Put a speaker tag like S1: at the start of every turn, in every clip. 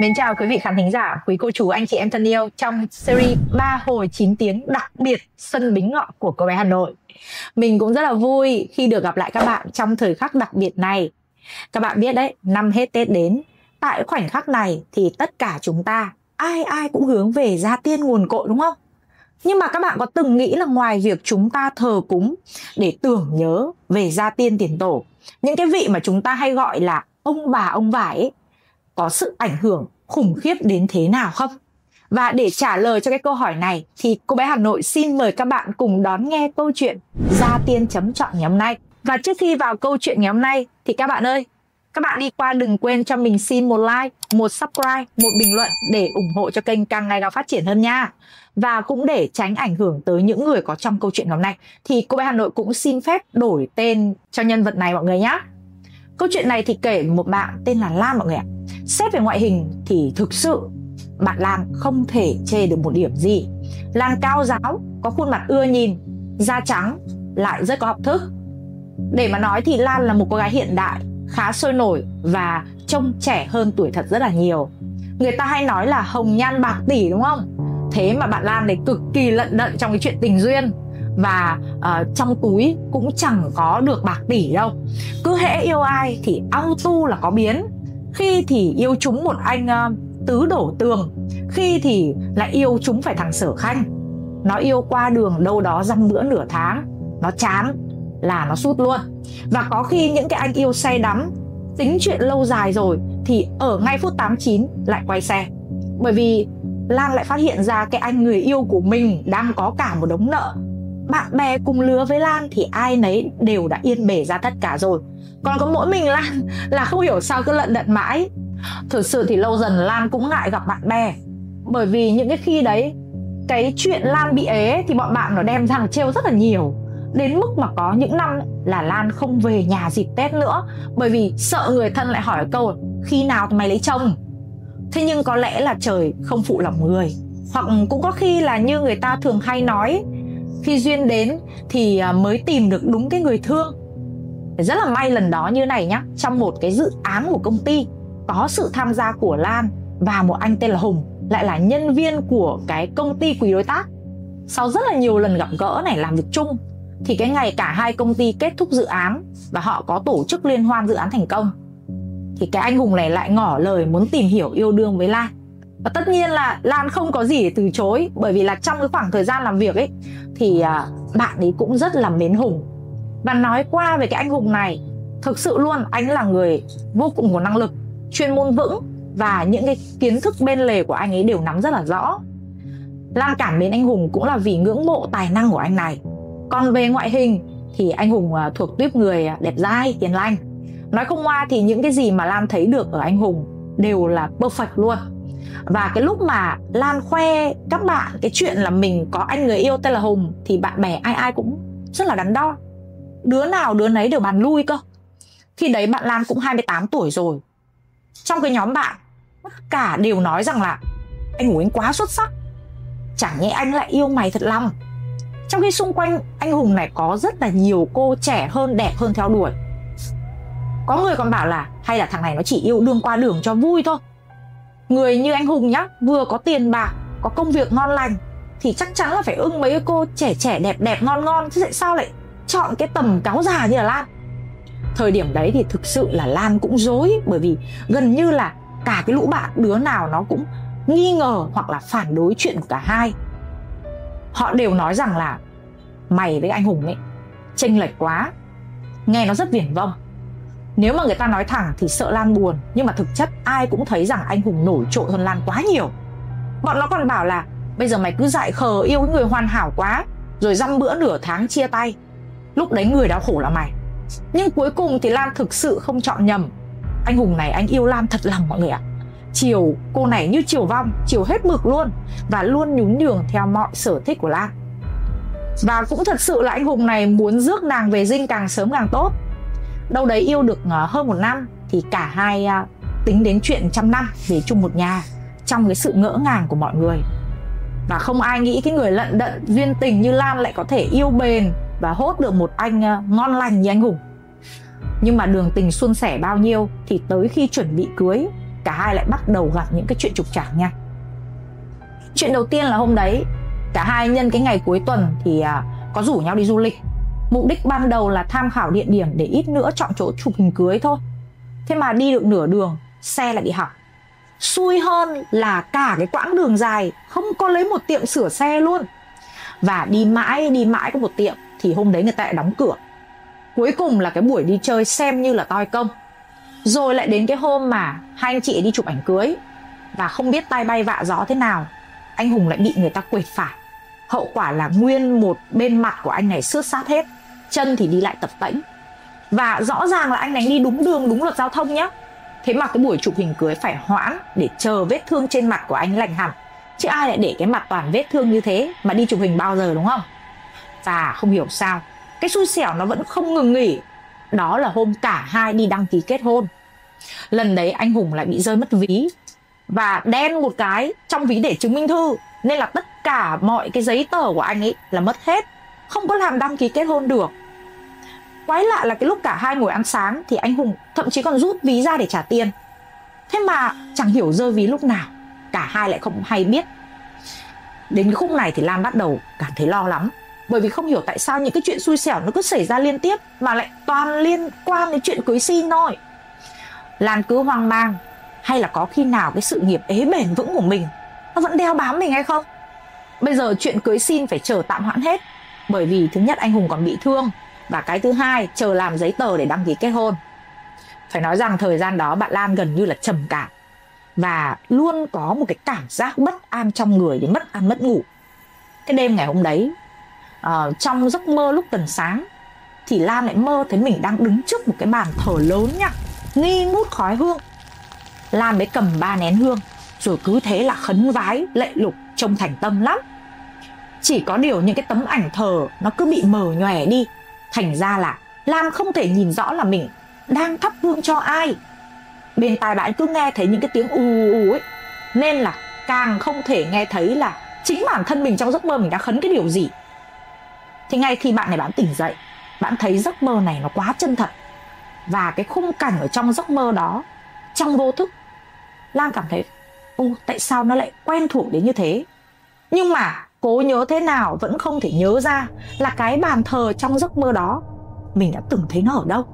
S1: Mến chào quý vị khán thính giả, quý cô chú, anh chị em thân yêu trong series 3 hồi 9 tiếng đặc biệt Xuân Bính Ngọ của cô bé Hà Nội. Mình cũng rất là vui khi được gặp lại các bạn trong thời khắc đặc biệt này. Các bạn biết đấy, năm hết Tết đến, tại khoảnh khắc này thì tất cả chúng ta ai ai cũng hướng về gia tiên nguồn cội đúng không? Nhưng mà các bạn có từng nghĩ là ngoài việc chúng ta thờ cúng để tưởng nhớ về gia tiên tiền tổ, những cái vị mà chúng ta hay gọi là ông bà ông vải ấy, có sự ảnh hưởng khủng khiếp đến thế nào không? Và để trả lời cho cái câu hỏi này thì cô bé Hà Nội xin mời các bạn cùng đón nghe câu chuyện Gia Tiên chấm chọn ngày hôm nay. Và trước khi vào câu chuyện ngày hôm nay thì các bạn ơi, các bạn đi qua đừng quên cho mình xin một like, một subscribe, một bình luận để ủng hộ cho kênh càng ngày càng phát triển hơn nha. Và cũng để tránh ảnh hưởng tới những người có trong câu chuyện ngày hôm nay thì cô bé Hà Nội cũng xin phép đổi tên cho nhân vật này mọi người nhé. Câu chuyện này thì kể một bạn tên là Lan mọi người ạ. Xét về ngoại hình thì thực sự bạn Lan không thể chê được một điểm gì. Lan cao giáo, có khuôn mặt ưa nhìn, da trắng, lại rất có học thức. Để mà nói thì Lan là một cô gái hiện đại, khá sôi nổi và trông trẻ hơn tuổi thật rất là nhiều. Người ta hay nói là hồng nhan bạc tỷ đúng không? Thế mà bạn Lan này cực kỳ lận đận trong cái chuyện tình duyên và uh, trong túi cũng chẳng có được bạc tỷ đâu. Cứ hễ yêu ai thì auto là có biến. Khi thì yêu chúng một anh uh, tứ đổ tường. Khi thì lại yêu chúng phải thằng sở khanh. Nó yêu qua đường đâu đó dăm bữa nửa tháng. Nó chán là nó sút luôn. Và có khi những cái anh yêu say đắm tính chuyện lâu dài rồi thì ở ngay phút 89 lại quay xe. Bởi vì Lan lại phát hiện ra cái anh người yêu của mình đang có cả một đống nợ bạn bè cùng lứa với Lan thì ai nấy đều đã yên bề ra tất cả rồi. Còn có mỗi mình Lan là không hiểu sao cứ lận đận mãi. Thực sự thì lâu dần Lan cũng ngại gặp bạn bè. Bởi vì những cái khi đấy, cái chuyện Lan bị ế thì bọn bạn nó đem ra trêu rất là nhiều. Đến mức mà có những năm là Lan không về nhà dịp Tết nữa. Bởi vì sợ người thân lại hỏi câu, khi nào thì mày lấy chồng? Thế nhưng có lẽ là trời không phụ lòng người. Hoặc cũng có khi là như người ta thường hay nói khi duyên đến thì à, mới tìm được đúng cái người thương. Rất là may lần đó như này nhá, trong một cái dự án của công ty, có sự tham gia của Lan và một anh tên là Hùng, lại là nhân viên của cái công ty quý đối tác. Sau rất là nhiều lần gặp gỡ này, làm việc chung, thì cái ngày cả hai công ty kết thúc dự án và họ có tổ chức liên hoan dự án thành công, thì cái anh Hùng này lại ngỏ lời muốn tìm hiểu yêu đương với Lan và tất nhiên là Lan không có gì để từ chối bởi vì là trong cái khoảng thời gian làm việc ấy thì à, bạn ấy cũng rất là mến Hùng. Và nói qua về cái anh Hùng này thực sự luôn anh là người vô cùng có năng lực chuyên môn vững và những cái kiến thức bên lề của anh ấy đều nắm rất là rõ. Lan cảm mến anh Hùng cũng là vì ngưỡng mộ tài năng của anh này. Còn về ngoại hình thì anh Hùng à, thuộc tuyếp người à, đẹp dai, hiền lành. Nói không ngoa thì những cái gì mà Lan thấy được ở anh Hùng đều là perfect luôn và cái lúc mà lan khoe các bạn cái chuyện là mình có anh người yêu tên là hùng, thì bạn bè ai ai cũng rất là đắn đo. Đứa nào đứa nấy đều bàn lui cơ. Khi đấy bạn lan cũng 28 tuổi rồi. Trong cái nhóm bạn, tất cả đều nói rằng là anh ngủ anh quá xuất sắc. Chẳng nhẽ anh lại yêu mày thật lòng. Trong khi xung quanh, anh hùng này có rất là nhiều cô trẻ hơn, đẹp hơn theo đuổi. Có người còn bảo là hay là thằng này nó chỉ yêu đương qua đường cho vui thôi người như anh hùng nhá, vừa có tiền bạc, có công việc ngon lành, thì chắc chắn là phải ưng mấy cô trẻ trẻ đẹp đẹp ngon ngon, chứ tại sao lại chọn cái tầm cáo già như là lan? Thời điểm đấy thì thực sự là lan cũng dối, bởi vì gần như là cả cái lũ bạn, đứa nào nó cũng nghi ngờ hoặc là phản đối chuyện của cả hai. Họ đều nói rằng là, mày với anh hùng ấy, chênh lệch quá, nghe nó rất viển vông nếu mà người ta nói thẳng thì sợ Lan buồn, Nhưng mà thực chất ai cũng thấy rằng anh Hùng nổi trội hơn Lan quá nhiều. Bọn nó còn bảo là, Bây giờ mày cứ dại khờ yêu cái người hoàn hảo quá, Rồi dăm bữa nửa tháng chia tay. Lúc đấy người đau khổ là mày. Nhưng cuối cùng thì Lan thực sự không chọn nhầm. Anh Hùng này, anh yêu Lan thật lòng mọi người ạ. Chiều cô này như chiều vong, Chiều hết mực luôn, Và luôn nhún nhường theo mọi sở thích của Lan. Và cũng thật sự là anh Hùng này muốn rước nàng về dinh càng sớm càng tốt đâu đấy yêu được ờ, hơn một năm thì cả hai ờ, tính đến chuyện trăm năm về chung một nhà, trong cái sự ngỡ ngàng của mọi người. Và không ai nghĩ cái người lận đận, duyên tình như Lan lại có thể yêu bền và hốt được một anh ờ, ngon lành như anh Hùng. Nhưng mà đường tình suôn sẻ bao nhiêu thì tới khi chuẩn bị cưới, cả hai lại bắt đầu gặp những cái chuyện trục trặc nha. Chuyện đầu tiên là hôm đấy, cả hai nhân cái ngày cuối tuần thì có rủ nhau đi du lịch mục đích ban đầu là tham khảo địa điểm để ít nữa chọn chỗ chụp hình cưới thôi. Thế mà đi được nửa đường, xe lại bị hỏng. Xui hơn là cả cái quãng đường dài, không có lấy một tiệm sửa xe luôn. Và đi mãi đi mãi có một tiệm thì hôm đấy người ta lại đóng cửa. Cuối cùng là cái buổi đi chơi xem như là toi công. Rồi lại đến cái hôm mà hai anh chị đi chụp ảnh cưới và không biết tay bay vạ gió thế nào, anh hùng lại bị người ta quệt phải. Hậu quả là nguyên một bên mặt của anh này xước sát hết chân thì đi lại tập tễnh và rõ ràng là anh đánh đi đúng đường, đúng luật giao thông nhé thế mà cái buổi chụp hình cưới phải hoãn để chờ vết thương trên mặt của anh lành hẳn. Chứ ai lại để cái mặt toàn vết thương như thế mà đi chụp hình bao giờ đúng không? Và không hiểu sao, cái xui xẻo nó vẫn không ngừng nghỉ. Đó là hôm cả hai đi đăng ký kết hôn. Lần đấy anh hùng lại bị rơi mất ví và đen một cái trong ví để chứng minh thư. Nên là tất cả mọi cái giấy tờ của anh ấy là mất hết không có làm đăng ký kết hôn được. Quái lạ là cái lúc cả hai ngồi ăn sáng thì anh hùng thậm chí còn rút ví ra để trả tiền. Thế mà chẳng hiểu rơi ví lúc nào, cả hai lại không hay biết. Đến cái khúc này thì lam bắt đầu cảm thấy lo lắm, bởi vì không hiểu tại sao những cái chuyện xui xẻo nó cứ xảy ra liên tiếp mà lại toàn liên quan đến chuyện cưới xin thôi. Lan cứ hoang mang, hay là có khi nào cái sự nghiệp ế bền vững của mình nó vẫn đeo bám mình hay không? Bây giờ chuyện cưới xin phải chờ tạm hoãn hết bởi vì thứ nhất anh hùng còn bị thương và cái thứ hai chờ làm giấy tờ để đăng ký kết hôn. Phải nói rằng thời gian đó bạn lan gần như là trầm cảm và luôn có một cái cảm giác bất an trong người đến mất ăn mất ngủ. Cái đêm ngày hôm đấy uh, trong giấc mơ lúc gần sáng thì Lan lại mơ thấy mình đang đứng trước một cái bàn thờ lớn nhá nghi ngút khói hương. Lan mới cầm ba nén hương rồi cứ thế là khấn vái lệ lục trông thành tâm lắm chỉ có điều những cái tấm ảnh thờ, nó cứ bị mờ nhòe đi. Thành ra là lam không thể nhìn rõ là mình đang thắp hương cho ai. Bên tai bạn cứ nghe thấy những cái tiếng ù ù ấy. Nên là càng không thể nghe thấy là chính bản thân mình trong giấc mơ mình đã khấn cái điều gì. Thì ngay khi bạn này bạn tỉnh dậy, bạn thấy giấc mơ này nó quá chân thật. Và cái khung cảnh ở trong giấc mơ đó, trong vô thức, lam cảm thấy, ô, tại sao nó lại quen thuộc đến như thế? Nhưng mà cố nhớ thế nào vẫn không thể nhớ ra là cái bàn thờ trong giấc mơ đó. Mình đã từng thấy nó ở đâu?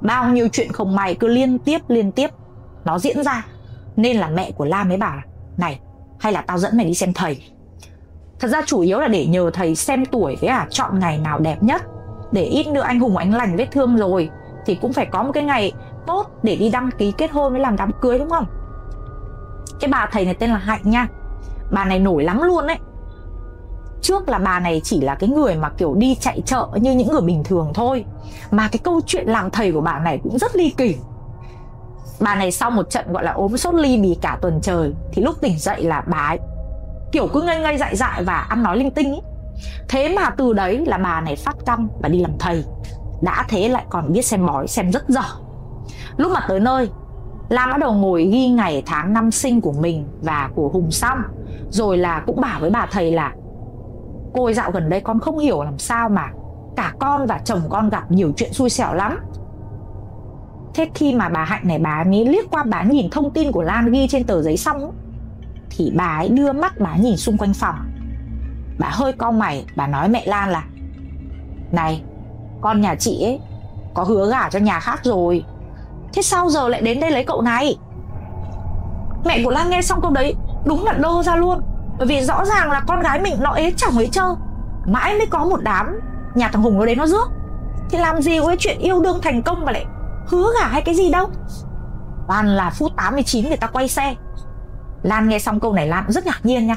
S1: Bao nhiêu chuyện không may cứ liên tiếp liên tiếp. Nó diễn ra. Nên là mẹ của Lam mới bảo là, này, hay là tao dẫn mày đi xem thầy. Thật ra chủ yếu là để nhờ thầy xem tuổi với à chọn ngày nào đẹp nhất. Để ít nữa anh hùng anh lành vết thương rồi, thì cũng phải có một cái ngày tốt để đi đăng ký kết hôn với làm đám cưới, đúng không? Cái bà thầy này tên là hạnh nha. Bà này nổi lắm luôn đấy trước là bà này chỉ là cái người mà kiểu đi chạy chợ như những người bình thường thôi. Mà cái câu chuyện làm thầy của bà này cũng rất ly kỳ. Bà này sau một trận gọi là ốm sốt ly bì cả tuần trời, thì lúc tỉnh dậy là bà ấy kiểu cứ ngây ngây dại dại và ăn nói linh tinh ấy thế mà từ đấy là bà này phát căng và đi làm thầy. Đã thế lại còn biết xem bói, xem rất dở. Lúc mà tới nơi, Lam bắt đầu ngồi ghi ngày tháng năm sinh của mình và của Hùng xong Rồi là cũng bảo với bà thầy là Cô ấy dạo gần đây con không hiểu làm sao mà Cả con và chồng con gặp nhiều chuyện xui xẻo lắm. Thế khi mà bà Hạnh này bà ấy liếc qua bà nhìn thông tin của Lan ghi trên tờ giấy xong Thì bà ấy đưa mắt bà nhìn xung quanh phòng. Bà hơi cau mày, Bà nói mẹ Lan là, Này, con nhà chị ấy Có hứa gả cho nhà khác rồi. Thế sao giờ lại đến đây lấy cậu này? Mẹ của Lan nghe xong câu đấy, Đúng là đơ ra luôn. Bởi vì rõ ràng là con gái mình, nó ế chồng ấy trơ Mãi mới có một đám Nhà thằng Hùng nó đến nó rước. Thì làm gì có cái chuyện yêu đương thành công mà lại Hứa gả hay cái gì đâu. Toàn là phút 89 người ta quay xe. Lan nghe xong câu này, Lan rất ngạc nhiên nha.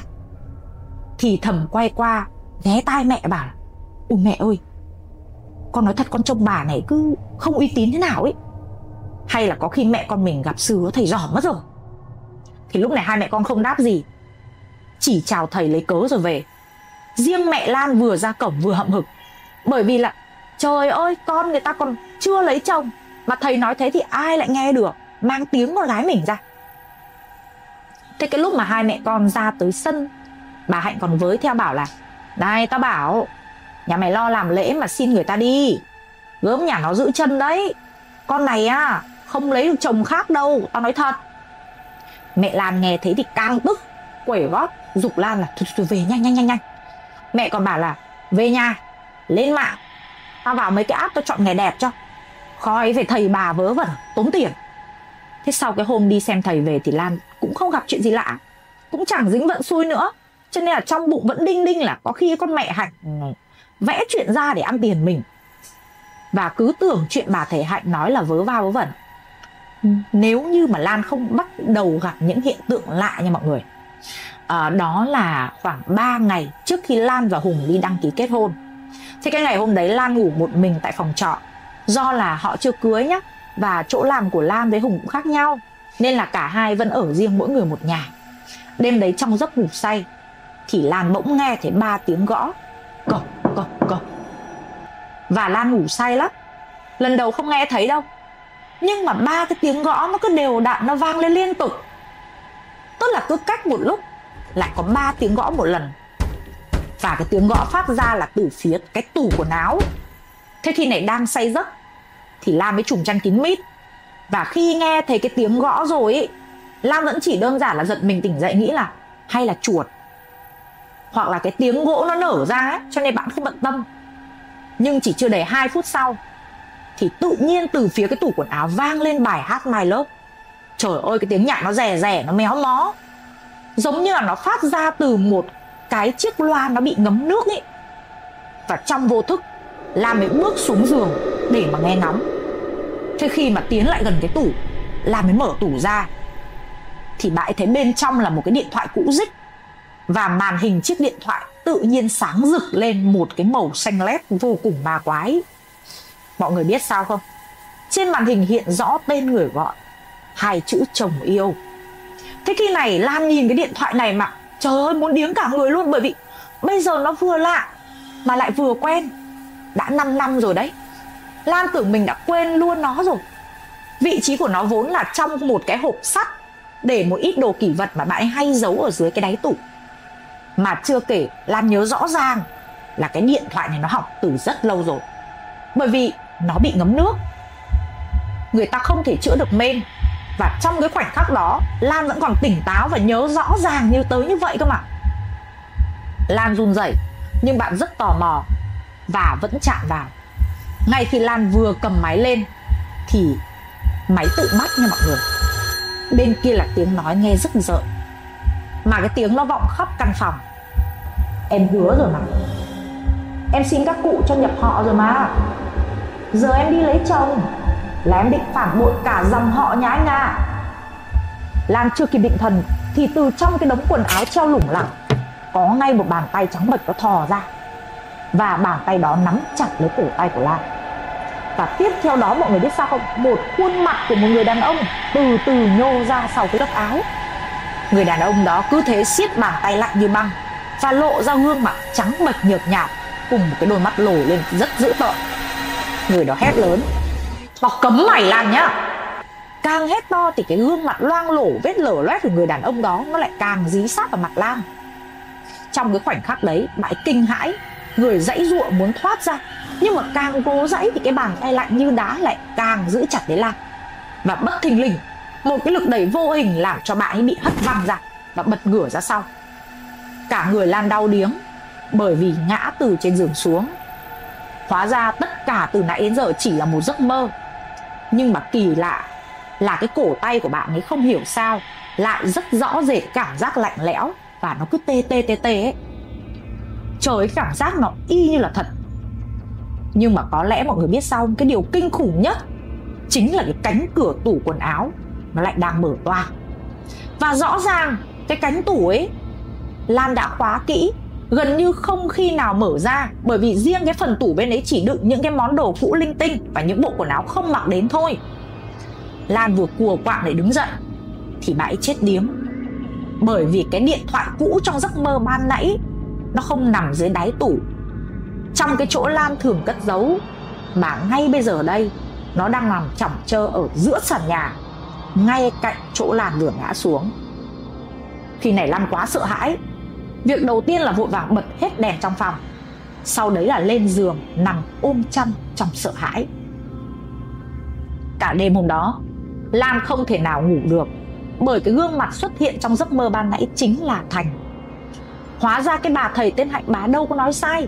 S1: Thì thầm quay qua, Ghé tai mẹ bảo Ôi mẹ ơi, Con nói thật con trông bà này cứ không uy tín thế nào ấy. Hay là có khi mẹ con mình gặp sư thầy giỏi mất rồi. Thì lúc này hai mẹ con không đáp gì chỉ chào thầy lấy cớ rồi về. Riêng mẹ lan vừa ra cổng vừa hậm hực. Bởi vì là, trời ơi, con người ta còn chưa lấy chồng. Mà thầy nói thế thì ai lại nghe được? Mang tiếng con gái mình ra. Thế cái lúc mà hai mẹ con ra tới sân, bà hạnh còn với theo bảo là, này, tao bảo, nhà mày lo làm lễ mà xin người ta đi. Gớm nhà nó giữ chân đấy. Con này á, không lấy được chồng khác đâu, tao nói thật. Mẹ Lan nghe thấy thì càng tức, Quẩy gót dục Lan là thôi, thôi về nhanh nhanh nhanh nhanh Mẹ còn bảo là về nhà Lên mạng. Tao vào mấy cái app tao chọn ngày đẹp cho. Khói phải thầy bà vớ vẩn tốn tiền. Thế sau cái hôm đi xem thầy về thì Lan cũng không gặp chuyện gì lạ. Cũng chẳng dính vận xui nữa. Cho nên là trong bụng vẫn đinh đinh là có khi con mẹ Hạnh vẽ chuyện ra để ăn tiền mình. Và cứ tưởng chuyện bà thầy Hạnh nói là vớ va vớ vẩn. Nếu như mà Lan không bắt đầu gặp những hiện tượng lạ nha mọi người à, Đó là khoảng 3 ngày trước khi Lan và Hùng đi đăng ký kết hôn. Thế cái ngày hôm đấy Lan ngủ một mình tại phòng trọ. Do là họ chưa cưới nhá Và chỗ làm của Lan với Hùng cũng khác nhau Nên là cả hai vẫn ở riêng mỗi người một nhà. Đêm đấy trong giấc ngủ say Thì Lan bỗng nghe thấy ba tiếng gõ. Cộc cộc cộc Và Lan ngủ say lắm. Lần đầu không nghe thấy đâu. Nhưng mà ba cái tiếng gõ nó cứ đều đặn Nó vang lên liên tục. Tức là cứ cách một lúc. Lại có ba tiếng gõ một lần. Và cái tiếng gõ phát ra là từ phía cái tủ quần áo. Thế khi này đang say giấc. Thì Lam mới trùng chăn kín mít. Và khi nghe thấy cái tiếng gõ rồi ấy, lam vẫn chỉ đơn giản là giật mình tỉnh dậy nghĩ là Hay là chuột. Hoặc là cái tiếng gỗ nó nở ra ấy, Cho nên bạn không bận tâm. Nhưng chỉ chưa đầy 2 phút sau Thì tự nhiên từ phía cái tủ quần áo vang lên bài hát My Love. Trời ơi cái tiếng nhạc nó rè rè Nó méo mó. Giống như là nó phát ra từ một cái chiếc loa nó bị ngấm nước ấy Và trong vô thức Lam mới bước xuống giường để mà nghe ngóng. Thế khi mà tiến lại gần cái tủ Lam mới mở tủ ra. Thì bạn ấy thấy bên trong là một cái điện thoại cũ rích Và màn hình chiếc điện thoại tự nhiên sáng rực lên một cái màu xanh lét vô cùng ma quái. Mọi người biết sao không? Trên màn hình hiện rõ tên người gọi, Hai chữ chồng yêu. Thế khi này Lan nhìn cái điện thoại này mà, Trời ơi, muốn điếng cả người luôn, Bởi vì bây giờ nó vừa lạ, Mà lại vừa quen. Đã 5 năm rồi đấy. Lan tưởng mình đã quên luôn nó rồi. Vị trí của nó vốn là trong một cái hộp sắt, Để một ít đồ kỷ vật mà bạn ấy hay giấu ở dưới cái đáy tủ. Mà chưa kể, Lan nhớ rõ ràng Là cái điện thoại này nó hỏng từ rất lâu rồi. Bởi vì nó bị ngấm nước. Người ta không thể chữa được men. Và trong cái khoảnh khắc đó, Lan vẫn còn tỉnh táo và nhớ rõ ràng như tới như vậy cơ mà. Lan run rẩy, Nhưng bạn rất tò mò và vẫn chạm vào. Ngay khi Lan vừa cầm máy lên, thì máy tự bắt nha mọi người. Bên kia là tiếng nói nghe rất rợn, mà cái tiếng nó vọng khắp căn phòng. Em hứa rồi mà. Em xin các cụ cho nhập họ rồi mà. Giờ em đi lấy chồng là em định phản bội cả dòng họ nhà anh à? Lan chưa kịp định thần thì từ trong cái đống quần áo treo lủng lẳng, có ngay một bàn tay trắng bệch nó thò ra. Và bàn tay đó nắm chặt lấy cổ tay của Lan. Và tiếp theo đó mọi người biết sao không? Một khuôn mặt của một người đàn ông từ từ nhô ra sau cái lớp áo. Người đàn ông đó cứ thế siết bàn tay lạnh như băng và lộ ra gương mặt trắng bệch nhợt nhạt cùng một cái đôi mắt lồi lên rất dữ tợn. Người đó hét lớn tao cấm mày lan nhá. Càng hét to thì cái gương mặt loang lổ, vết lở loét của người đàn ông đó nó lại càng dí sát vào mặt lan trong cái khoảnh khắc đấy bãi kinh hãi, người dãy ruộng muốn thoát ra. Nhưng mà càng cố dãy thì cái bàn tay lạnh như đá lại càng giữ chặt lấy lan và bất thình lình, một cái lực đẩy vô hình làm cho bạn ấy bị hất văng ra và bật ngửa ra sau. Cả người lan đau điếng, bởi vì ngã từ trên giường xuống. Hóa ra tất cả từ nãy đến giờ chỉ là một giấc mơ nhưng mà kỳ lạ là cái cổ tay của bạn ấy không hiểu sao lại rất rõ rệt cảm giác lạnh lẽo và nó cứ tê tê tê tê ấy. Trời cảm giác nó y như là thật. Nhưng mà có lẽ mọi người biết sao cái điều kinh khủng nhất chính là cái cánh cửa tủ quần áo nó lại đang mở toang. Và rõ ràng cái cánh tủ ấy lan đã khóa kỹ gần như không khi nào mở ra, bởi vì riêng cái phần tủ bên ấy chỉ đựng những cái món đồ cũ linh tinh và những bộ quần áo không mặc đến thôi. Lan vừa cùa quạng để đứng dậy, thì bà ấy chết điếm bởi vì cái điện thoại cũ trong giấc mơ ban nãy, nó không nằm dưới đáy tủ. Trong cái chỗ Lan thường cất giấu, mà ngay bây giờ đây, nó đang nằm chỏng trơ ở giữa sàn nhà, ngay cạnh chỗ Lan vừa ngã xuống. Khi này Lan quá sợ hãi việc đầu tiên là vội vàng bật hết đèn trong phòng sau đấy là lên giường nằm ôm chăn trong sợ hãi cả đêm hôm đó Lan không thể nào ngủ được bởi cái gương mặt xuất hiện trong giấc mơ ban nãy chính là Thành. Hóa ra cái bà thầy tên Hạnh bá đâu có nói sai.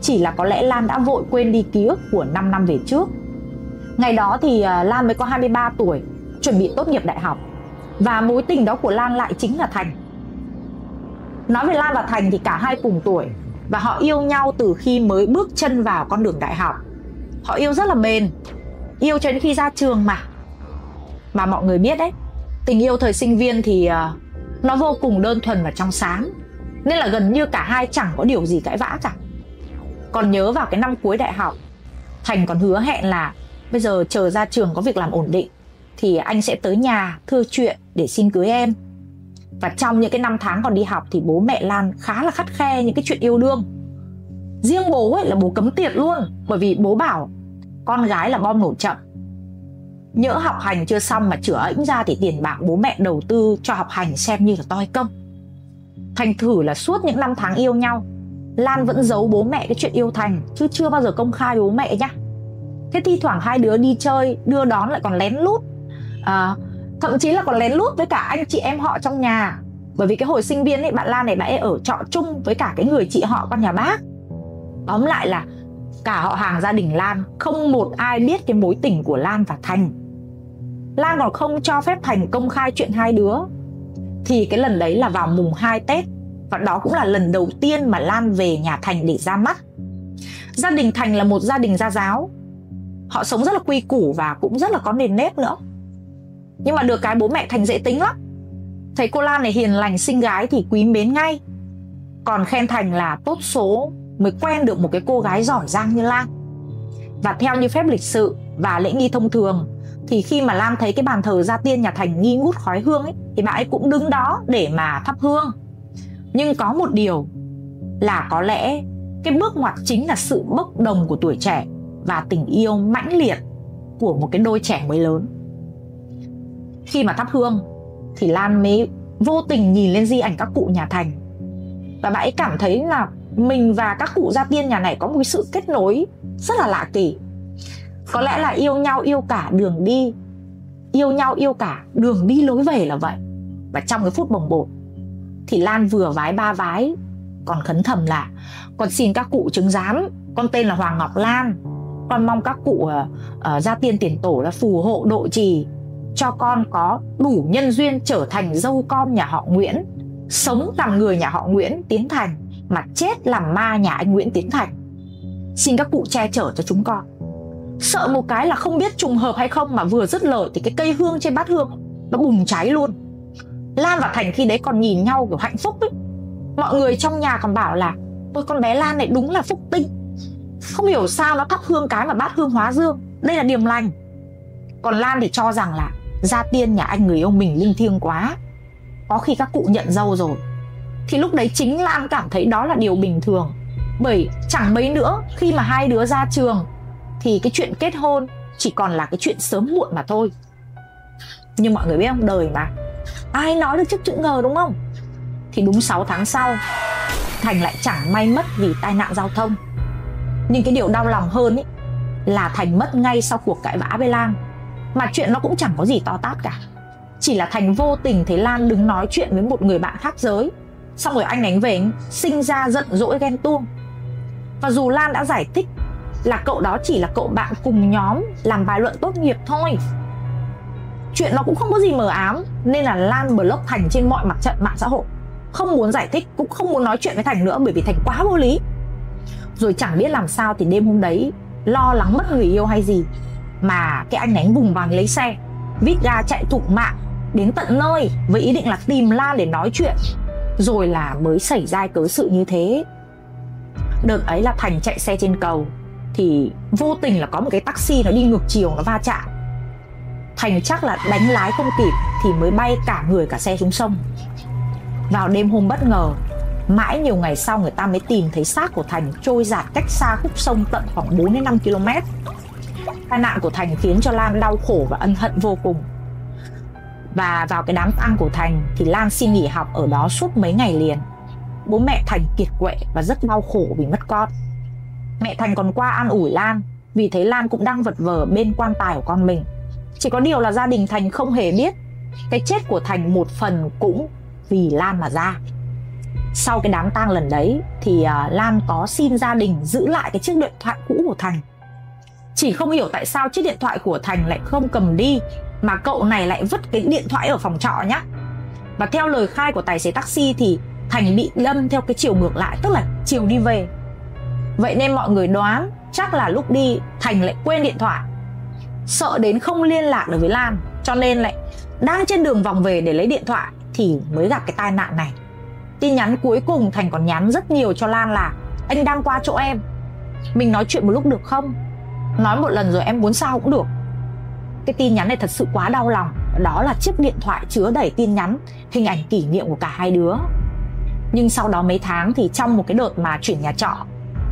S1: Chỉ là có lẽ Lan đã vội quên đi ký ức của 5 năm về trước. Ngày đó thì à, Lan mới có 23 tuổi, chuẩn bị tốt nghiệp đại học. Và mối tình đó của Lan lại chính là Thành. Nói về Lan và Thành thì cả hai cùng tuổi và họ yêu nhau từ khi mới bước chân vào con đường đại học. Họ yêu rất là bền, yêu cho đến khi ra trường mà. Mà mọi người biết đấy, tình yêu thời sinh viên thì uh, nó vô cùng đơn thuần và trong sáng. Nên là gần như cả hai chẳng có điều gì cãi vã cả. Còn nhớ vào cái năm cuối đại học, Thành còn hứa hẹn là bây giờ chờ ra trường có việc làm ổn định thì anh sẽ tới nhà thưa chuyện để xin cưới em và trong những cái năm tháng còn đi học thì bố mẹ Lan khá là khắt khe những cái chuyện yêu đương. Riêng bố ấy là bố cấm tiệt luôn bởi vì bố bảo con gái là bom nổ chậm. Nhỡ học hành chưa xong mà chữa ĩnh ra thì tiền bạc bố mẹ đầu tư cho học hành xem như là toi công. Thành thử là suốt những năm tháng yêu nhau lan vẫn giấu bố mẹ cái chuyện yêu thành chứ chưa bao giờ công khai với bố mẹ nhá. Thế thi thoảng hai đứa đi chơi đưa đón lại còn lén lút. À, thậm chí là còn lén lút với cả anh chị em họ trong nhà. Bởi vì cái hồi sinh viên ấy, bạn Lan này, bạn ấy ở trọ chung với cả cái người chị họ, con nhà bác. Tóm lại là cả họ hàng gia đình Lan, không một ai biết cái mối tình của Lan và Thành. Lan còn không cho phép Thành công khai chuyện hai đứa. Thì cái lần đấy là vào mùng 2 Tết, và đó cũng là lần đầu tiên mà Lan về nhà Thành để ra mắt. Gia đình Thành là một gia đình gia giáo. Họ sống rất là quy củ và cũng rất là có nền nếp nữa nhưng mà được cái bố mẹ thành dễ tính lắm. Thấy cô lan này hiền lành, xinh gái thì quý mến ngay. Còn khen thành là tốt số mới quen được một cái cô gái giỏi giang như lan. Và theo như phép lịch sự và lễ nghi thông thường, thì khi mà Lan thấy cái bàn thờ gia tiên nhà Thành nghi ngút khói hương ấy, thì bà ấy cũng đứng đó để mà thắp hương. Nhưng có một điều là có lẽ cái bước ngoặt chính là sự bốc đồng của tuổi trẻ và tình yêu mãnh liệt của một cái đôi trẻ mới lớn khi mà thắp hương thì Lan mới vô tình nhìn lên di ảnh các cụ nhà Thành. Và bà ấy cảm thấy là mình và các cụ gia tiên nhà này có một cái sự kết nối rất là lạ kỳ. Có lẽ là yêu nhau yêu cả đường đi yêu nhau yêu cả đường đi lối về là vậy. Và trong cái phút bồng bột thì Lan vừa vái ba vái còn khấn thầm là con xin các cụ chứng giám con tên là Hoàng Ngọc Lan. Con mong các cụ uh, uh, gia tiên tiền tổ là phù hộ độ trì cho con có đủ nhân duyên trở thành dâu con nhà họ Nguyễn, sống làm người nhà họ Nguyễn Tiến Thành, mà chết làm ma nhà anh Nguyễn Tiến Thành. Xin các cụ che chở cho chúng con. Sợ một cái là không biết trùng hợp hay không mà vừa dứt lời thì cái cây hương trên bát hương nó bùng cháy luôn. Lan và Thành khi đấy còn nhìn nhau kiểu hạnh phúc ấy. Mọi người trong nhà còn bảo là, ôi, con bé Lan này đúng là phúc tinh. Không hiểu sao nó thắp hương cái mà bát hương hóa dương. Đây là điềm lành. Còn Lan thì cho rằng là gia tiên nhà anh người yêu mình linh thiêng quá. Có khi các cụ nhận dâu rồi. Thì lúc đấy chính Lan cảm thấy đó là điều bình thường. Bởi chẳng mấy nữa, khi mà hai đứa ra trường, thì cái chuyện kết hôn chỉ còn là cái chuyện sớm muộn mà thôi. Nhưng mọi người biết không? Đời mà. Ai nói được trước chữ ngờ đúng không? Thì đúng 6 tháng sau, Thành lại chẳng may mất vì tai nạn giao thông. Nhưng cái điều đau lòng hơn ấy là Thành mất ngay sau cuộc cãi vã với Lan mà chuyện nó cũng chẳng có gì to tát cả. Chỉ là thành vô tình thấy lan đứng nói chuyện với một người bạn khác giới. Xong rồi anh đánh về, sinh ra giận dỗi ghen tuông. Và dù lan đã giải thích là cậu đó chỉ là cậu bạn cùng nhóm làm bài luận tốt nghiệp thôi. Chuyện nó cũng không có gì mờ ám, nên là lan block thành trên mọi mặt trận mạng xã hội. Không muốn giải thích, cũng không muốn nói chuyện với thành nữa, bởi vì thành quá vô lý. Rồi chẳng biết làm sao thì đêm hôm đấy, lo lắng mất người yêu hay gì mà cái anh đánh vùng vàng lấy xe, vít ga chạy thục mạng, đến tận nơi với ý định là tìm Lan để nói chuyện. Rồi là mới xảy ra cớ sự như thế. Đợt ấy là thành chạy xe trên cầu, thì vô tình là có một cái taxi nó đi ngược chiều, nó va chạm. Thành chắc là đánh lái không kịp thì mới bay cả người cả xe xuống sông. Vào đêm hôm bất ngờ, mãi nhiều ngày sau người ta mới tìm thấy xác của thành trôi giạt cách xa khúc sông tận khoảng 4 đến 5 km tai nạn của thành khiến cho lan đau khổ và ân hận vô cùng. Và vào cái đám tang của thành thì lan xin nghỉ học ở đó suốt mấy ngày liền. Bố mẹ thành kiệt quệ và rất đau khổ vì mất con. Mẹ thành còn qua an ủi lan vì thấy lan cũng đang vật vờ bên quan tài của con mình. Chỉ có điều là gia đình thành không hề biết cái chết của Thành một phần cũng vì Lan mà ra. Sau cái đám tang lần đấy thì à, Lan có xin gia đình giữ lại cái chiếc điện thoại cũ của Thành chỉ không hiểu tại sao chiếc điện thoại của Thành lại không cầm đi, mà cậu này lại vứt cái điện thoại ở phòng trọ nhá. Và theo lời khai của tài xế taxi thì Thành bị lâm theo cái chiều ngược lại, tức là chiều đi về. Vậy nên mọi người đoán chắc là lúc đi, Thành lại quên điện thoại. Sợ đến không liên lạc được với Lan, cho nên lại đang trên đường vòng về để lấy điện thoại thì mới gặp cái tai nạn này. Tin nhắn cuối cùng thành còn nhắn rất nhiều cho lan là, anh đang qua chỗ em. Mình nói chuyện một lúc được không? Nói một lần rồi em muốn sao cũng được. Cái tin nhắn này thật sự quá đau lòng. Đó là chiếc điện thoại chứa đầy tin nhắn, hình ảnh kỷ niệm của cả hai đứa. Nhưng sau đó mấy tháng thì trong một cái đợt mà chuyển nhà trọ,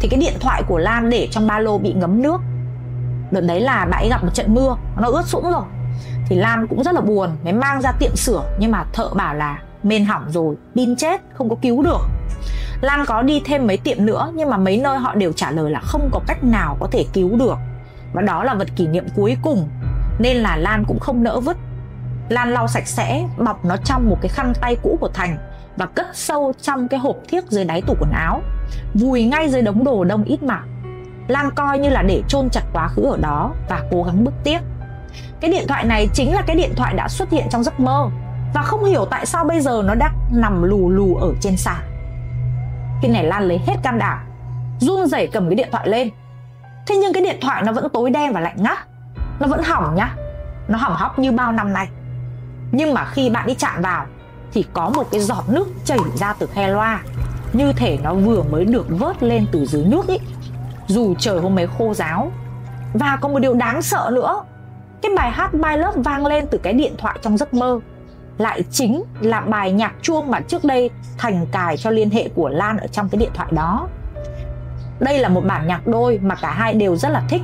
S1: thì cái điện thoại của lan để trong ba lô bị ngấm nước. Đợt đấy là đã ấy gặp một trận mưa, nó ướt sũng rồi. Thì lan cũng rất là buồn, mới mang ra tiệm sửa, nhưng mà thợ bảo là mên hỏng rồi, pin chết, không có cứu được. Lan có đi thêm mấy tiệm nữa, nhưng mà mấy nơi họ đều trả lời là không có cách nào có thể cứu được và đó là vật kỷ niệm cuối cùng. Nên là Lan cũng không nỡ vứt. Lan lau sạch sẽ, bọc nó trong một cái khăn tay cũ của Thành và cất sâu trong cái hộp thiếc dưới đáy tủ quần áo. Vùi ngay dưới đống đồ đông ít mặc Lan coi như là để chôn chặt quá khứ ở đó và cố gắng bước tiếp cái điện thoại này chính là cái điện thoại đã xuất hiện trong giấc mơ và không hiểu tại sao bây giờ nó đang nằm lù lù ở trên sàn. Khi này lan lấy hết can đảm, run rẩy cầm cái điện thoại lên thế nhưng cái điện thoại nó vẫn tối đen và lạnh ngắt. Nó vẫn hỏng nhá. Nó hỏng hóc như bao năm nay. Nhưng mà khi bạn đi chạm vào, thì có một cái giọt nước chảy ra từ khe loa. Như thể nó vừa mới được vớt lên từ dưới nước ý. Dù trời hôm ấy khô giáo và có một điều đáng sợ nữa. Cái bài hát My Love vang lên từ cái điện thoại trong giấc mơ. Lại chính là bài nhạc chuông mà trước đây Thành cài cho liên hệ của Lan ở trong cái điện thoại đó. Đây là một bản nhạc đôi mà cả hai đều rất là thích.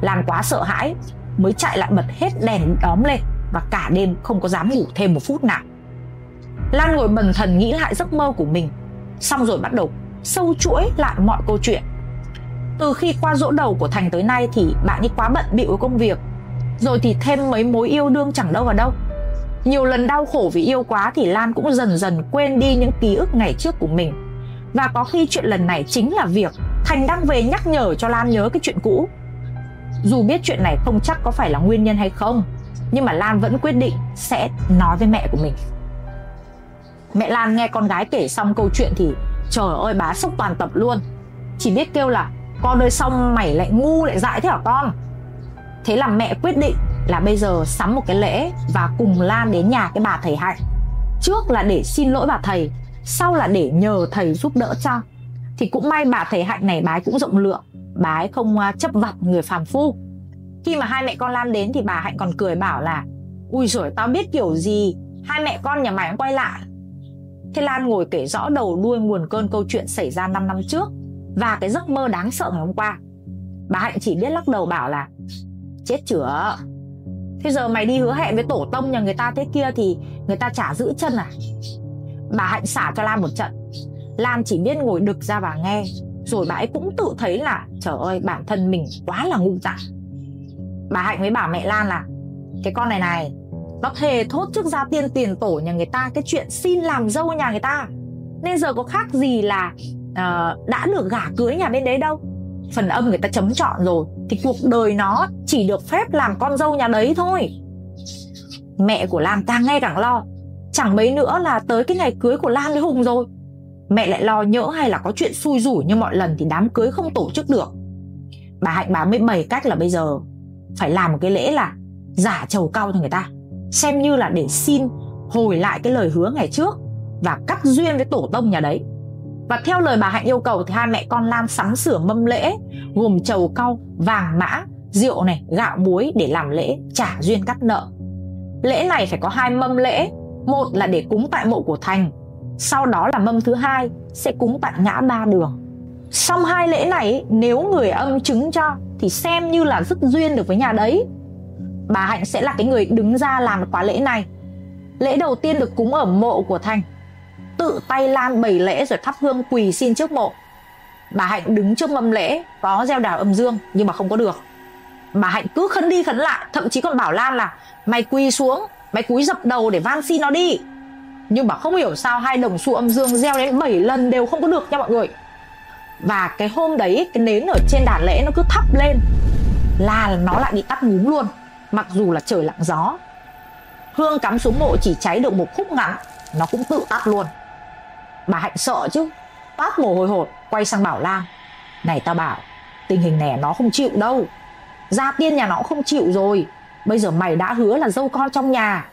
S1: Lan quá sợ hãi mới chạy lại bật hết đèn đóm lên và cả đêm không có dám ngủ thêm một phút nào. Lan ngồi bần thần nghĩ lại giấc mơ của mình, xong rồi bắt đầu sâu chuỗi lại mọi câu chuyện. Từ khi qua dỗ đầu của Thành tới nay thì bạn ấy quá bận bịu với công việc, rồi thì thêm mấy mối yêu đương chẳng đâu vào đâu nhiều lần đau khổ vì yêu quá thì Lan cũng dần dần quên đi những ký ức ngày trước của mình. Và có khi chuyện lần này chính là việc Thành đang về nhắc nhở cho Lan nhớ cái chuyện cũ. Dù biết chuyện này không chắc có phải là nguyên nhân hay không, nhưng mà Lan vẫn quyết định sẽ nói với mẹ của mình. Mẹ Lan nghe con gái kể xong câu chuyện thì trời ơi bá sốc toàn tập luôn. Chỉ biết kêu là con ơi xong mày lại ngu lại dại thế hả con? Thế là mẹ quyết định là bây giờ sắm một cái lễ và cùng Lan đến nhà cái bà thầy Hạnh. Trước là để xin lỗi bà thầy, sau là để nhờ thầy giúp đỡ cho. Thì cũng may bà thầy Hạnh này bái cũng rộng lượng, bái không à, chấp vặt người phàm phu. Khi mà hai mẹ con Lan đến thì bà Hạnh còn cười bảo là Ui rồi tao biết kiểu gì, hai mẹ con nhà mày cũng quay lại. Thế Lan ngồi kể rõ đầu đuôi nguồn cơn câu chuyện xảy ra 5 năm trước và cái giấc mơ đáng sợ ngày hôm qua. Bà Hạnh chỉ biết lắc đầu bảo là Chết chửa, thế giờ mày đi hứa hẹn với tổ tông nhà người ta thế kia thì người ta chả giữ chân à bà hạnh xả cho lan một trận. Lan chỉ biết ngồi đực ra và nghe rồi bà ấy cũng tự thấy là trời ơi bản thân mình quá là ngu dại. Bà hạnh mới bảo mẹ lan là cái con này này nó thề thốt trước gia tiên tiền tổ nhà người ta cái chuyện xin làm dâu nhà người ta. Nên giờ có khác gì là uh, đã được gả cưới nhà bên đấy đâu. Phần âm người ta chấm chọn rồi thì cuộc đời nó chỉ được phép làm con dâu nhà đấy thôi. Mẹ của lan càng nghe càng lo chẳng mấy nữa là tới cái ngày cưới của lan với hùng rồi. Mẹ lại lo nhỡ hay là có chuyện xui rủi như mọi lần thì đám cưới không tổ chức được. Bà hạnh bà mới bày cách là bây giờ phải làm một cái lễ là giả trầu cao cho người ta. Xem như là để xin hồi lại cái lời hứa ngày trước và cắt duyên với tổ tông nhà đấy. Và theo lời bà Hạnh yêu cầu thì hai mẹ con Lan sắm sửa mâm lễ gồm trầu cau, vàng mã, rượu này, gạo muối để làm lễ trả duyên cắt nợ. Lễ này phải có hai mâm lễ, một là để cúng tại mộ của Thành, sau đó là mâm thứ hai sẽ cúng tại ngã ba đường. Xong hai lễ này nếu người âm chứng cho thì xem như là dứt duyên được với nhà đấy. Bà Hạnh sẽ là cái người đứng ra làm khóa lễ này. Lễ đầu tiên được cúng ở mộ của Thành tự tay lan bày lễ rồi thắp hương quỳ xin trước mộ bà hạnh đứng trước mâm lễ có gieo đào âm dương nhưng mà không có được bà hạnh cứ khấn đi khấn lại thậm chí còn bảo lan là mày quỳ xuống mày cúi dập đầu để van xin nó đi. Nhưng mà không hiểu sao hai đồng xu âm dương gieo đến 7 lần đều không có được nha mọi người. Và cái hôm đấy, cái nến ở trên đàn lễ nó cứ thắp lên. Là nó lại bị tắt ngúm luôn, mặc dù là trời lặng gió. Hương cắm xuống mộ chỉ cháy được một khúc ngắn, nó cũng tự tắt luôn. Bà hạnh sợ chứ, toát mồ hôi hột, quay sang bảo lang này tao bảo, tình hình này nó không chịu đâu. Gia tiên nhà nó không chịu rồi bây giờ mày đã hứa là dâu con trong nhà.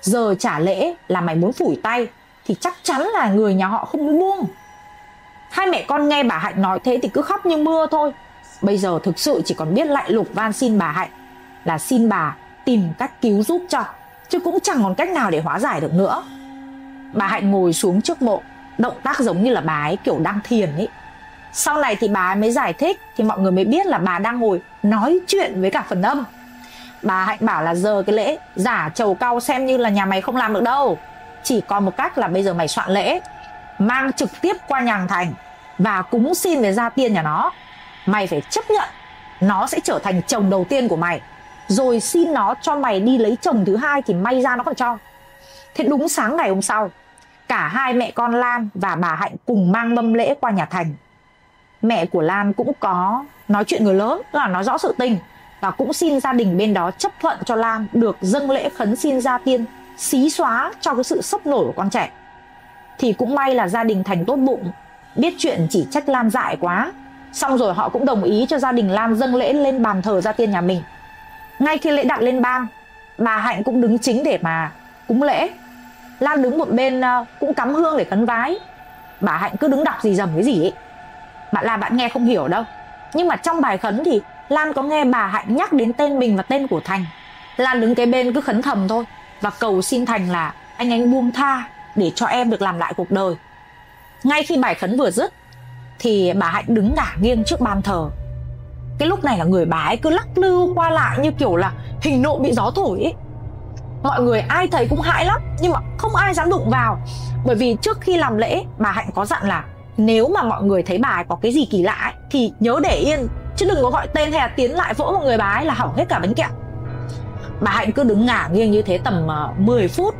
S1: Giờ trả lễ là mày muốn phủi tay thì chắc chắn là người nhà họ không muốn buông. Hai mẹ con nghe bà hạnh nói thế thì cứ khóc như mưa thôi. Bây giờ thực sự chỉ còn biết lại lục van xin bà hạnh là xin bà tìm cách cứu giúp cho, chứ cũng chẳng còn cách nào để hóa giải được nữa. Bà hạnh ngồi xuống trước mộ, động tác giống như là bà ấy kiểu đang thiền ấy. Sau này thì bà ấy mới giải thích thì mọi người mới biết là bà đang ngồi nói chuyện với cả phần âm bà hạnh bảo là giờ cái lễ giả trầu cau xem như là nhà mày không làm được đâu. Chỉ còn một cách là bây giờ mày soạn lễ, mang trực tiếp qua nhà hàng thành và cúng xin về gia tiên nhà nó. Mày phải chấp nhận, nó sẽ trở thành chồng đầu tiên của mày. Rồi xin nó cho mày đi lấy chồng thứ hai thì may ra nó còn cho. Thế đúng sáng ngày hôm sau, cả hai mẹ con lan và bà hạnh cùng mang mâm lễ qua nhà thành. Mẹ của lan cũng có nói chuyện người lớn là nói rõ sự tình và cũng xin gia đình bên đó chấp thuận cho lan được dâng lễ khấn xin gia tiên, xí xóa cho cái sự sốc nổi của con trẻ. Thì cũng may là gia đình thành tốt bụng, biết chuyện chỉ trách lan dại quá. Xong rồi họ cũng đồng ý cho gia đình lan dâng lễ lên bàn thờ gia tiên nhà mình. Ngay khi lễ đặt lên ban bà hạnh cũng đứng chính để mà cúng lễ. Lan đứng một bên ờ, cũng cắm hương để khấn vái. Bà hạnh cứ đứng đọc gì dầm cái gì ấy. Bạn là bạn nghe không hiểu đâu. Nhưng mà trong bài khấn thì lan có nghe bà hạnh nhắc đến tên mình và tên của thành? Lan đứng cái bên cứ khấn thầm thôi và cầu xin thành là anh anh buông tha để cho em được làm lại cuộc đời. Ngay khi bài khấn vừa dứt thì bà hạnh đứng ngả nghiêng trước bàn thờ. Cái lúc này là người bà ấy cứ lắc lư qua lại như kiểu là hình nộ bị gió thổi ấy. Mọi người ai thấy cũng hãi lắm nhưng mà không ai dám đụng vào. Bởi vì trước khi làm lễ bà hạnh có dặn là nếu mà mọi người thấy bà ấy có cái gì kỳ lạ ấy, thì nhớ để yên chứ đừng có gọi tên hay là tiến lại vỗ một người bà ấy là hỏng hết cả bánh kẹo. Bà hạnh cứ đứng ngả nghiêng như thế tầm ờ, uh, 10 phút.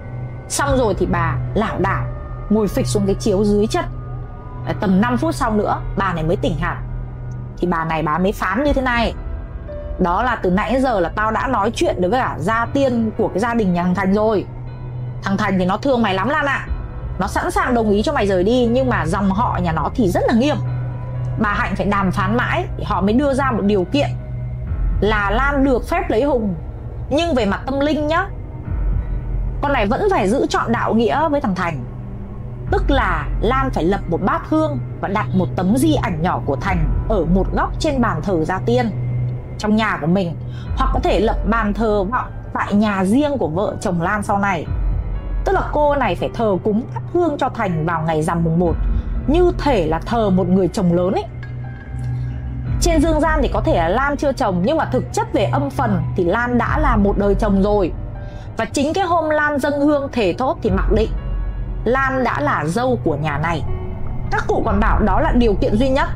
S1: Xong rồi thì bà lảo đảo ngồi phịch xuống cái chiếu dưới chất. tầm 5 phút sau nữa bà này mới tỉnh hẳn. Thì bà này bà mới phán như thế này. Đó là từ nãy giờ là tao đã nói chuyện được với cả gia tiên của cái gia đình nhà thằng thành rồi. Thằng thành thì nó thương mày lắm lan ạ. À. nó sẵn sàng đồng ý cho mày rời đi nhưng mà dòng họ nhà nó thì rất là nghiêm bà hạnh phải đàm phán mãi thì họ mới đưa ra một điều kiện là lan được phép lấy hùng. Nhưng về mặt tâm linh nhá, con này vẫn phải giữ chọn đạo nghĩa với thằng thành. Tức là lan phải lập một bát hương và đặt một tấm di ảnh nhỏ của thành ở một góc trên bàn thờ gia tiên, trong nhà của mình. Hoặc có thể lập bàn thờ vọng tại nhà riêng của vợ chồng lan sau này. Tức là cô này phải thờ cúng thắp hương cho thành vào ngày rằm mùng 1 như thể là thờ một người chồng lớn ấy. Trên dương gian thì có thể là lan chưa chồng nhưng mà thực chất về âm phần thì lan đã là một đời chồng rồi. Và chính cái hôm lan dâng hương thể thốt thì mặc định lan đã là dâu của nhà này. Các cụ còn bảo đó là điều kiện duy nhất.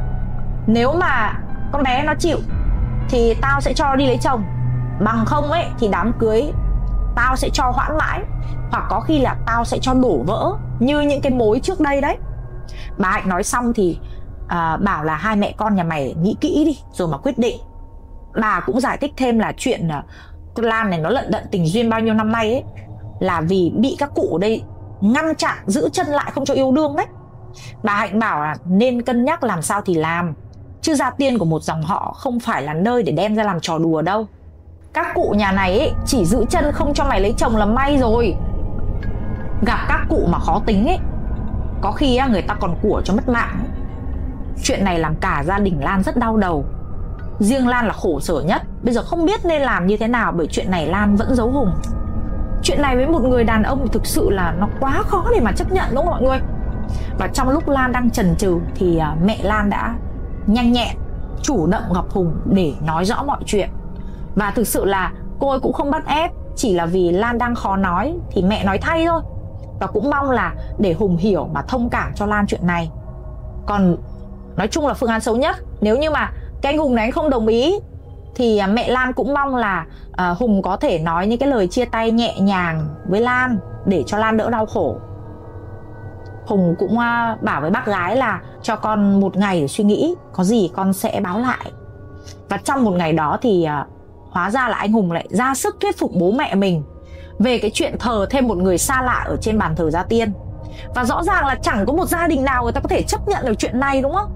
S1: Nếu mà con bé nó chịu, thì tao sẽ cho đi lấy chồng. Bằng không ấy, thì đám cưới tao sẽ cho hoãn mãi, hoặc có khi là tao sẽ cho đổ vỡ như những cái mối trước đây đấy bà hạnh nói xong thì à, bảo là hai mẹ con nhà mày nghĩ kỹ đi rồi mà quyết định. Bà cũng giải thích thêm là chuyện uh, lan này nó lận đận tình duyên bao nhiêu năm nay ấy là vì bị các cụ ở đây ngăn chặn giữ chân lại không cho yêu đương đấy. Bà hạnh bảo là nên cân nhắc làm sao thì làm chứ gia tiên của một dòng họ không phải là nơi để đem ra làm trò đùa đâu. Các cụ nhà này ấy, chỉ giữ chân không cho mày lấy chồng là may rồi. Gặp các cụ mà khó tính ấy có khi người ta còn của cho mất mạng chuyện này làm cả gia đình lan rất đau đầu. Riêng lan là khổ sở nhất. Bây giờ không biết nên làm như thế nào bởi chuyện này lan vẫn giấu hùng. Chuyện này với một người đàn ông thì thực sự là nó quá khó để mà chấp nhận đúng không mọi người. Và trong lúc lan đang chần chừ thì à, mẹ lan đã nhanh nhẹn, chủ động gặp hùng để nói rõ mọi chuyện. Và thực sự là cô ấy cũng không bắt ép, chỉ là vì lan đang khó nói thì mẹ nói thay thôi và cũng mong là để hùng hiểu mà thông cảm cho lan chuyện này còn nói chung là phương án xấu nhất nếu như mà cái anh hùng này anh không đồng ý thì mẹ Lan cũng mong là à, Hùng có thể nói những cái lời chia tay nhẹ nhàng với Lan để cho Lan đỡ đau khổ. Hùng cũng à, bảo với bác gái là cho con một ngày để suy nghĩ, có gì con sẽ báo lại. Và trong một ngày đó thì à, hóa ra là anh Hùng lại ra sức thuyết phục bố mẹ mình về cái chuyện thờ thêm một người xa lạ ở trên bàn thờ gia tiên. Và rõ ràng là chẳng có một gia đình nào người ta có thể chấp nhận được chuyện này, đúng không?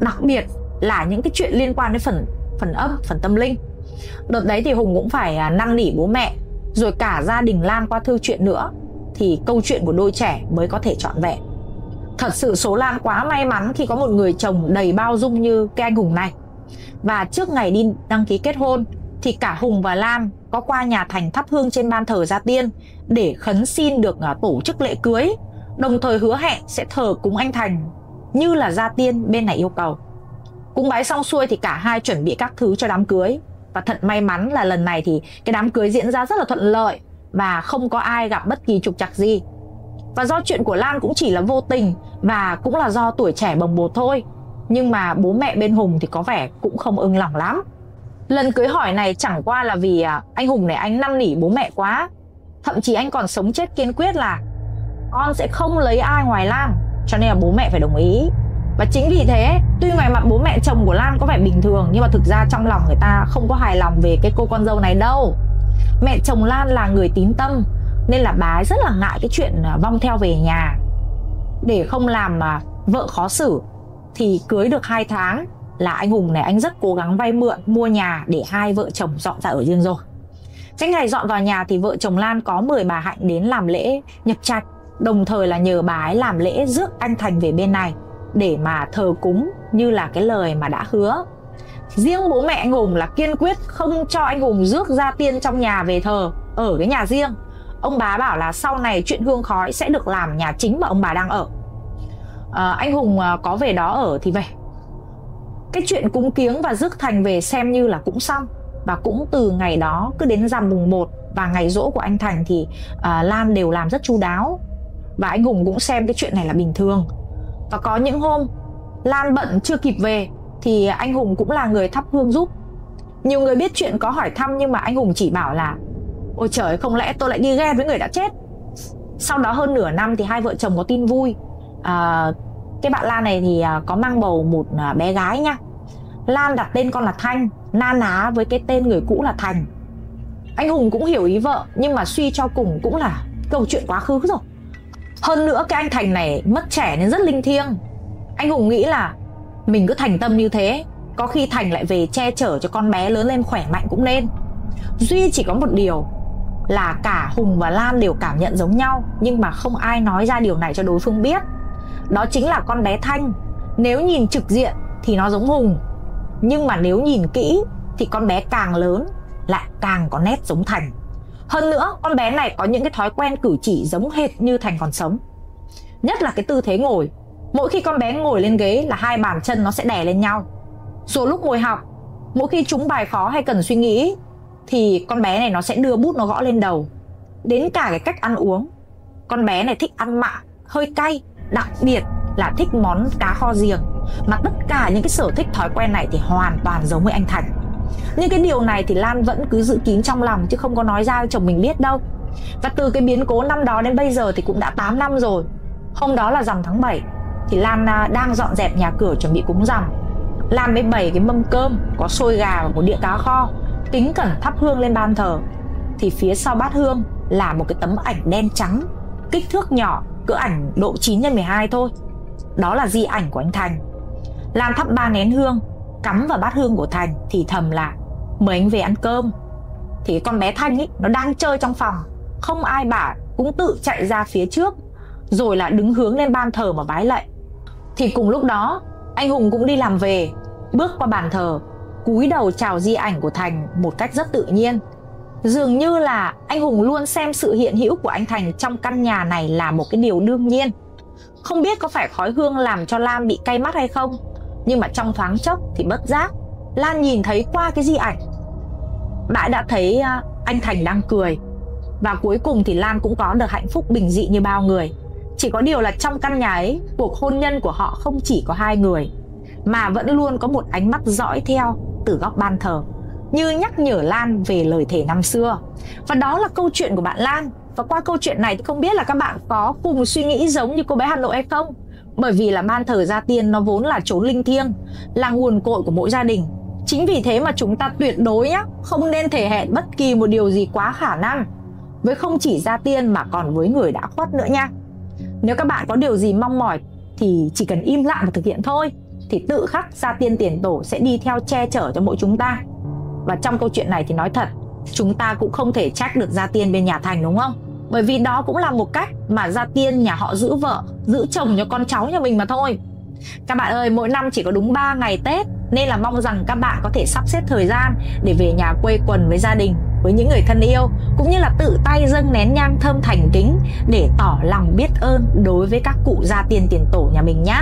S1: Đặc biệt là những cái chuyện liên quan đến phần phần âm phần tâm linh đợt đấy thì hùng cũng phải à, năn nỉ bố mẹ, rồi cả gia đình lan qua thư chuyện nữa, thì câu chuyện của đôi trẻ mới có thể trọn vẹn thật sự số lan quá may mắn khi có một người chồng đầy bao dung như cái anh hùng này và trước ngày đi đăng ký kết hôn, thì cả hùng và lan có qua nhà thành thắp hương trên ban thờ gia tiên để khấn xin được à, tổ chức lễ cưới, đồng thời hứa hẹn sẽ thờ cúng anh thành, như là gia tiên bên này yêu cầu Cúng bái xong xuôi thì cả hai chuẩn bị các thứ cho đám cưới và thật may mắn là lần này thì cái đám cưới diễn ra rất là thuận lợi và không có ai gặp bất kỳ trục trặc gì. Và do chuyện của Lan cũng chỉ là vô tình và cũng là do tuổi trẻ bồng bột thôi. Nhưng mà bố mẹ bên Hùng thì có vẻ cũng không ưng lòng lắm. Lần cưới hỏi này chẳng qua là vì à, anh Hùng này anh năn nỉ bố mẹ quá. Thậm chí anh còn sống chết kiên quyết là con sẽ không lấy ai ngoài Lan. Cho nên là bố mẹ phải đồng ý và chính vì thế, tuy ngoài mặt bố mẹ chồng của lan có vẻ bình thường, nhưng mà thực ra trong lòng người ta không có hài lòng về cái cô con dâu này đâu mẹ chồng lan là người tín tâm, nên là bà ấy rất là ngại cái chuyện à, vong theo về nhà để không làm mà vợ khó xử, thì cưới được 2 tháng là anh hùng này anh rất cố gắng vay mượn mua nhà để hai vợ chồng dọn ra ở riêng rồi. Cái ngày dọn vào nhà thì vợ chồng lan có mời bà hạnh đến làm lễ nhập trạch đồng thời là nhờ bà ấy làm lễ rước anh thành về bên này để mà thờ cúng như là cái lời mà đã hứa. Riêng bố mẹ anh hùng là kiên quyết không cho anh hùng rước gia tiên trong nhà về thờ ở cái nhà riêng. Ông bà bảo là sau này chuyện hương khói sẽ được làm nhà chính mà ông bà đang ở. À, anh hùng à, có về đó ở thì về cái chuyện cúng kiếng và rước thành về xem như là cũng xong. Và cũng từ ngày đó cứ đến rằm mùng 1 và ngày rỗ của anh Thành thì uh, Lan đều làm rất chu đáo. Và anh Hùng cũng xem cái chuyện này là bình thường. Và có những hôm Lan bận chưa kịp về thì anh Hùng cũng là người thắp hương giúp. Nhiều người biết chuyện có hỏi thăm nhưng mà anh Hùng chỉ bảo là Ôi trời không lẽ tôi lại đi ghe với người đã chết? Sau đó hơn nửa năm thì hai vợ chồng có tin vui. À, cái bạn Lan này thì à, có mang bầu một à, bé gái nha Lan đặt tên con là Thanh, Na ná với cái tên người cũ là Thành. Anh Hùng cũng hiểu ý vợ, Nhưng mà suy cho cùng cũng là câu chuyện quá khứ rồi. Hơn nữa cái anh thành này mất trẻ nên rất linh thiêng. Anh hùng nghĩ là mình cứ thành tâm như thế, có khi thành lại về che chở cho con bé lớn lên khỏe mạnh cũng nên. Duy chỉ có một điều là cả hùng và lan đều cảm nhận giống nhau, nhưng mà không ai nói ra điều này cho đối phương biết đó chính là con bé thanh. Nếu nhìn trực diện thì nó giống hùng. Nhưng mà nếu nhìn kỹ thì con bé càng lớn lại càng có nét giống thành. Hơn nữa, con bé này có những cái thói quen cử chỉ giống hệt như thành còn sống. Nhất là cái tư thế ngồi. Mỗi khi con bé ngồi lên ghế là hai bàn chân nó sẽ đè lên nhau. Rồi lúc ngồi học, mỗi khi chúng bài khó hay cần suy nghĩ thì con bé này nó sẽ đưa bút nó gõ lên đầu. Đến cả cái cách ăn uống, con bé này thích ăn mặn, hơi cay đặc biệt là thích món cá kho riềng mà tất cả những cái sở thích thói quen này thì hoàn toàn giống với anh thành. Nhưng cái điều này thì lan vẫn cứ giữ kín trong lòng, chứ không có nói ra cho chồng mình biết đâu. Và từ cái biến cố năm đó đến bây giờ thì cũng đã 8 năm rồi. Hôm đó là rằm tháng 7 thì lan à, đang dọn dẹp nhà cửa chuẩn bị cúng rằm lan mới bày cái mâm cơm có xôi gà và một đĩa cá kho, kính cẩn thắp hương lên ban thờ. Thì phía sau bát hương là một cái tấm ảnh đen trắng kích thước nhỏ, cỡ ảnh độ 9 x 12 thôi. Đó là di ảnh của anh Thành. Lan thắp ba nén hương, cắm vào bát hương của Thành thì thầm là, mời anh về ăn cơm. Thì con bé Thanh ấy nó đang chơi trong phòng. Không ai bảo, cũng tự chạy ra phía trước, rồi là đứng hướng lên ban thờ mà vái lạy. Thì cùng lúc đó, anh Hùng cũng đi làm về, bước qua bàn thờ, cúi đầu chào di ảnh của Thành một cách rất tự nhiên dường như là anh Hùng luôn xem sự hiện hữu của anh Thành trong căn nhà này là một cái điều đương nhiên. Không biết có phải khói hương làm cho Lam bị cay mắt hay không, nhưng mà trong thoáng chốc thì bất giác, Lan nhìn thấy qua cái di ảnh. Bãi đã thấy à, anh Thành đang cười. Và cuối cùng thì Lan cũng có được hạnh phúc bình dị như bao người. Chỉ có điều là trong căn nhà ấy, Cuộc hôn nhân của họ không chỉ có hai người, Mà vẫn luôn có một ánh mắt dõi theo Từ góc ban thờ như nhắc nhở Lan về lời thề năm xưa. Và đó là câu chuyện của bạn Lan. Và qua câu chuyện này thì không biết là các bạn có cùng suy nghĩ giống như cô bé Hà Nội hay không? Bởi vì là ban thờ gia tiên nó vốn là chốn linh thiêng, là nguồn cội của mỗi gia đình. Chính vì thế mà chúng ta tuyệt đối nhá, không nên thể hẹn bất kỳ một điều gì quá khả năng với không chỉ gia tiên mà còn với người đã khuất nữa nha. Nếu các bạn có điều gì mong mỏi thì chỉ cần im lặng và thực hiện thôi thì tự khắc gia tiên tiền tổ sẽ đi theo che chở cho mỗi chúng ta. Và trong câu chuyện này thì nói thật, chúng ta cũng không thể trách được gia tiên bên nhà thành đúng không? Bởi vì đó cũng là một cách mà gia tiên nhà họ giữ vợ, giữ chồng cho con cháu nhà mình mà thôi. Các bạn ơi, mỗi năm chỉ có đúng 3 ngày Tết nên là mong rằng các bạn có thể sắp xếp thời gian để về nhà quê quần với gia đình, với những người thân yêu cũng như là tự tay dâng nén nhang thơm thành kính để tỏ lòng biết ơn đối với các cụ gia tiên tiền tổ nhà mình nhé.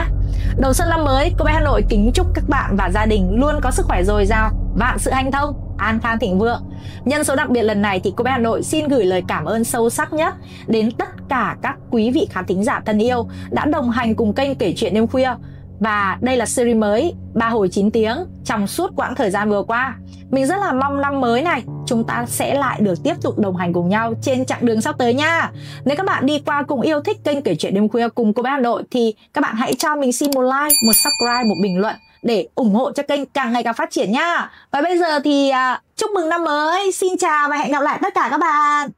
S1: Đầu xuân năm mới, cô bé Hà Nội kính chúc các bạn và gia đình luôn có sức khỏe dồi dào, vạn sự hanh thông, an khang thịnh vượng. Nhân số đặc biệt lần này thì cô bé Hà Nội xin gửi lời cảm ơn sâu sắc nhất đến tất cả các quý vị khán thính giả thân yêu đã đồng hành cùng kênh kể chuyện đêm khuya và đây là series mới ba hồi 9 tiếng trong suốt quãng thời gian vừa qua. Mình rất là mong năm mới này chúng ta sẽ lại được tiếp tục đồng hành cùng nhau trên chặng đường sắp tới nha. Nếu các bạn đi qua cùng yêu thích kênh kể chuyện đêm khuya cùng cô bé Hà Nội thì các bạn hãy cho mình xin một like, một subscribe, một bình luận để ủng hộ cho kênh càng ngày càng phát triển nha. Và bây giờ thì uh, chúc mừng năm mới, xin chào và hẹn gặp lại tất cả các bạn.